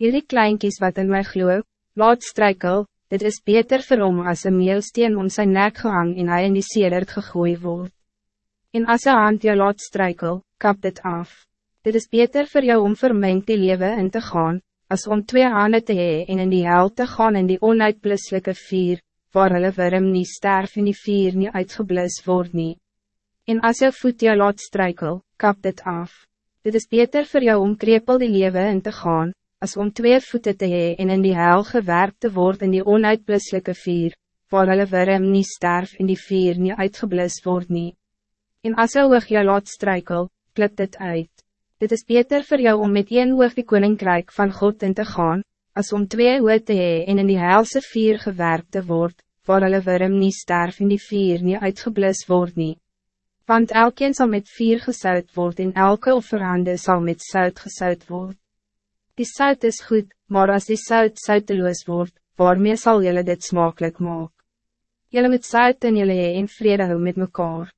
Hierdie kleinkies wat in my gloe, laat strijkel, dit is beter vir hom as een meelsteen om zijn nek gehang en hy in die sedert gegooi word. En as een hand jou laat strijkel, kap dit af. Dit is beter voor jou om vermengd die leven in te gaan, als om twee handen te hee en in die hel te gaan in die onuitbluslijke vier, waar hulle worm nie sterf en die vier nie uitgeblus word nie. En as jou voet jou laat strijkel, kap dit af. Dit is beter voor jou om krepel die leven in te gaan, als om twee voeten te hee en in die hel gewerkt te worden in die onuitbluslijke vier, waar hulle worm nie sterf en die vier nie uitgeblus word nie. En as jou oog jou laat strijkel, klip dit uit. Dit is beter voor jou om met een oog die koninkrijk van God in te gaan, als om twee oog te hee en in die helse vier gewerkt te word, waar hulle worm nie sterf en die vier nie uitgeblus word nie want elkeen zal met vier gezout worden en elke offerande zal met zout gezout worden. Die zout is goed, maar als die zout zouteloos wordt, waarmee zal jullie dit smakelijk maken? Jullie met zout en jullie in vrede met mekaar.